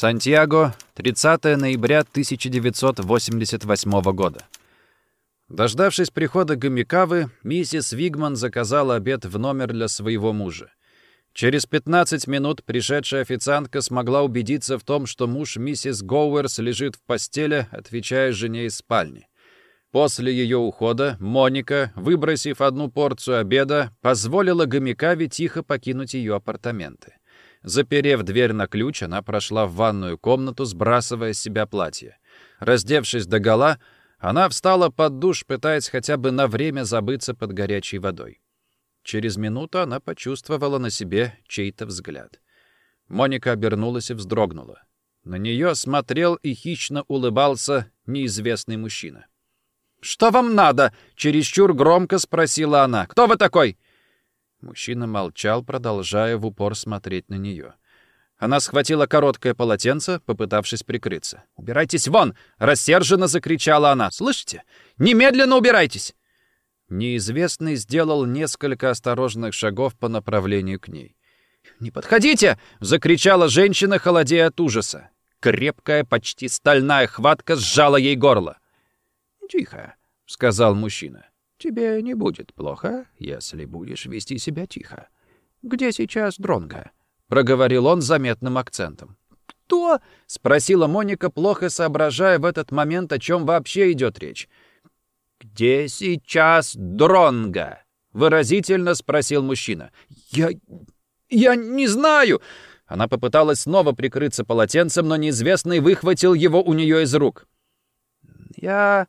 Сантьяго, 30 ноября 1988 года. Дождавшись прихода Гомикавы, миссис Вигман заказала обед в номер для своего мужа. Через 15 минут пришедшая официантка смогла убедиться в том, что муж миссис Гоуэрс лежит в постели, отвечая жене из спальни. После ее ухода Моника, выбросив одну порцию обеда, позволила Гомикаве тихо покинуть ее апартаменты. Заперев дверь на ключ, она прошла в ванную комнату, сбрасывая с себя платье. Раздевшись догола, она встала под душ, пытаясь хотя бы на время забыться под горячей водой. Через минуту она почувствовала на себе чей-то взгляд. Моника обернулась и вздрогнула. На нее смотрел и хищно улыбался неизвестный мужчина. «Что вам надо?» — чересчур громко спросила она. «Кто вы такой?» Мужчина молчал, продолжая в упор смотреть на нее. Она схватила короткое полотенце, попытавшись прикрыться. «Убирайтесь вон!» — рассерженно закричала она. «Слышите? Немедленно убирайтесь!» Неизвестный сделал несколько осторожных шагов по направлению к ней. «Не подходите!» — закричала женщина, холодея от ужаса. Крепкая, почти стальная хватка сжала ей горло. «Тихо», — сказал мужчина. «Тебе не будет плохо, если будешь вести себя тихо. Где сейчас Дронга? проговорил он заметным акцентом. «Кто?» — спросила Моника, плохо соображая в этот момент, о чем вообще идет речь. «Где сейчас Дронга? выразительно спросил мужчина. «Я... я не знаю!» Она попыталась снова прикрыться полотенцем, но неизвестный выхватил его у нее из рук. «Я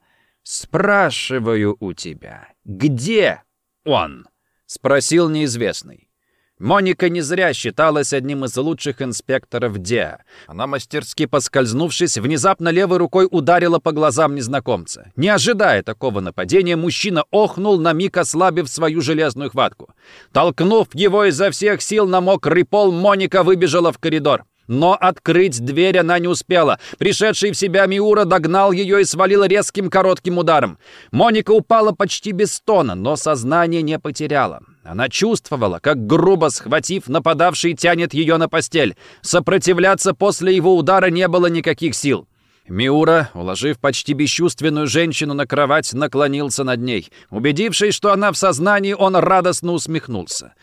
спрашиваю у тебя, где он?» — спросил неизвестный. Моника не зря считалась одним из лучших инспекторов ДИА. Она, мастерски поскользнувшись, внезапно левой рукой ударила по глазам незнакомца. Не ожидая такого нападения, мужчина охнул, на миг ослабив свою железную хватку. Толкнув его изо всех сил на мокрый пол, Моника выбежала в коридор. Но открыть дверь она не успела. Пришедший в себя Миура догнал ее и свалил резким коротким ударом. Моника упала почти без стона, но сознание не потеряла. Она чувствовала, как грубо схватив, нападавший тянет ее на постель. Сопротивляться после его удара не было никаких сил. Миура, уложив почти бесчувственную женщину на кровать, наклонился над ней. Убедившись, что она в сознании, он радостно усмехнулся.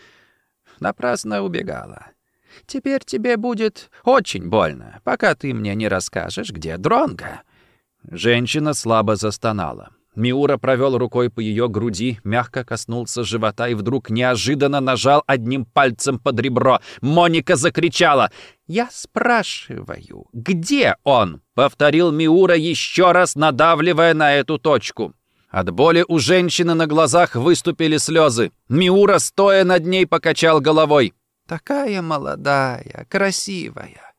«Напрасно убегала. Теперь тебе будет очень больно, пока ты мне не расскажешь, где Дронга». Женщина слабо застонала. Миура провел рукой по ее груди, мягко коснулся живота и вдруг неожиданно нажал одним пальцем под ребро. Моника закричала. «Я спрашиваю, где он?» — повторил Миура еще раз, надавливая на эту точку. От боли у женщины на глазах выступили слезы. Миура, стоя над ней, покачал головой. «Такая молодая, красивая,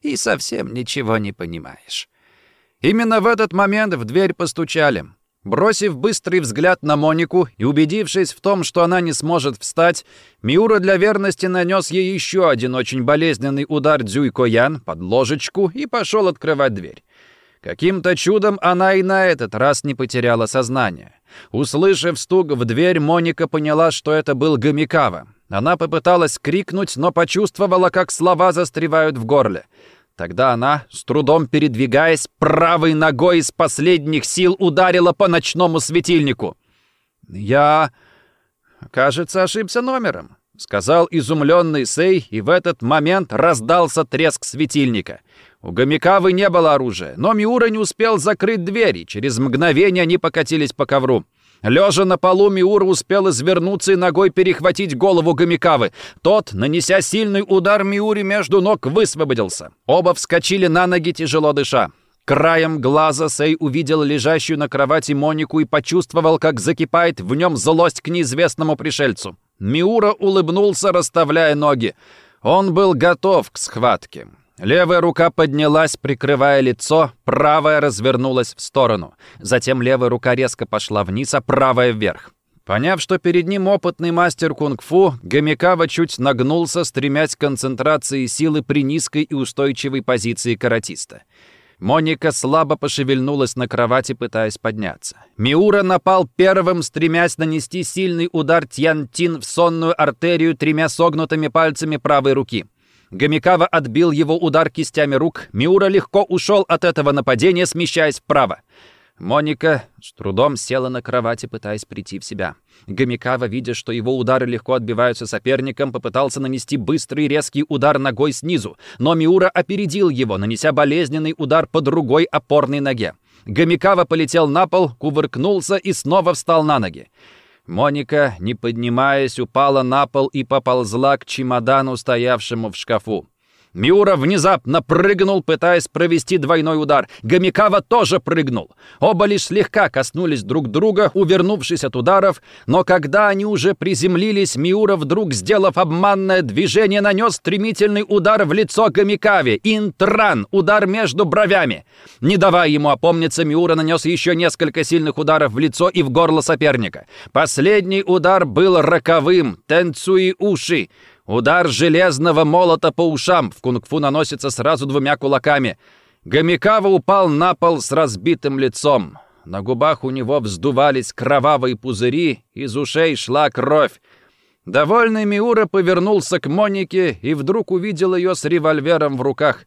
и совсем ничего не понимаешь». Именно в этот момент в дверь постучали. Бросив быстрый взгляд на Монику и убедившись в том, что она не сможет встать, Миура для верности нанес ей еще один очень болезненный удар Дзюйкоян под ложечку и пошел открывать дверь. Каким-то чудом она и на этот раз не потеряла сознание. Услышав стук в дверь, Моника поняла, что это был Гамикава. Она попыталась крикнуть, но почувствовала, как слова застревают в горле. Тогда она, с трудом передвигаясь, правой ногой из последних сил ударила по ночному светильнику. «Я, кажется, ошибся номером», — сказал изумленный Сей, и в этот момент раздался треск светильника. У Гомикавы не было оружия, но Миура не успел закрыть двери, через мгновение они покатились по ковру. Лежа на полу, Миура успел извернуться и ногой перехватить голову Гамикавы. Тот, нанеся сильный удар Миури между ног, высвободился. Оба вскочили на ноги, тяжело дыша. Краем глаза Сей увидел лежащую на кровати Монику и почувствовал, как закипает в нем злость к неизвестному пришельцу. Миура улыбнулся, расставляя ноги. Он был готов к схватке. Левая рука поднялась, прикрывая лицо, правая развернулась в сторону. Затем левая рука резко пошла вниз, а правая вверх. Поняв, что перед ним опытный мастер кунг-фу, Гамикава чуть нагнулся, стремясь к концентрации силы при низкой и устойчивой позиции каратиста. Моника слабо пошевельнулась на кровати, пытаясь подняться. Миура напал первым, стремясь нанести сильный удар Тьянтин в сонную артерию тремя согнутыми пальцами правой руки. Гамикава отбил его удар кистями рук. Миура легко ушел от этого нападения, смещаясь вправо. Моника с трудом села на кровати, пытаясь прийти в себя. Гамикава, видя, что его удары легко отбиваются соперником, попытался нанести быстрый резкий удар ногой снизу, но Миура опередил его, нанеся болезненный удар по другой опорной ноге. Гамикава полетел на пол, кувыркнулся и снова встал на ноги. Моника, не поднимаясь, упала на пол и поползла к чемодану, стоявшему в шкафу. Миура внезапно прыгнул, пытаясь провести двойной удар. Гамикава тоже прыгнул. Оба лишь слегка коснулись друг друга, увернувшись от ударов, но когда они уже приземлились, Миура вдруг, сделав обманное движение, нанес стремительный удар в лицо Гамикаве. Интран! Удар между бровями. Не давая ему опомниться, Миура нанес еще несколько сильных ударов в лицо и в горло соперника. Последний удар был роковым. Тенцуи уши. Удар железного молота по ушам в кунг-фу наносится сразу двумя кулаками. Гамикава упал на пол с разбитым лицом. На губах у него вздувались кровавые пузыри, из ушей шла кровь. Довольный Миура повернулся к Монике и вдруг увидел ее с револьвером в руках.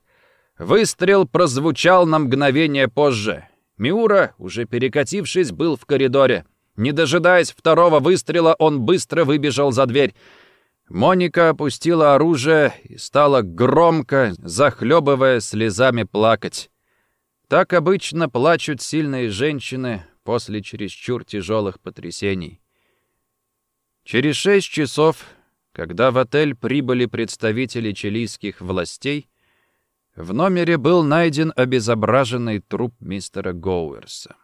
Выстрел прозвучал на мгновение позже. Миура, уже перекатившись, был в коридоре. Не дожидаясь второго выстрела, он быстро выбежал за дверь. Моника опустила оружие и стала громко, захлебывая слезами плакать. Так обычно плачут сильные женщины после чересчур тяжелых потрясений. Через шесть часов, когда в отель прибыли представители чилийских властей, в номере был найден обезображенный труп мистера Гоуэрса.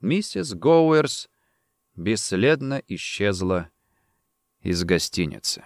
Миссис Гоуэрс бесследно исчезла из гостиницы.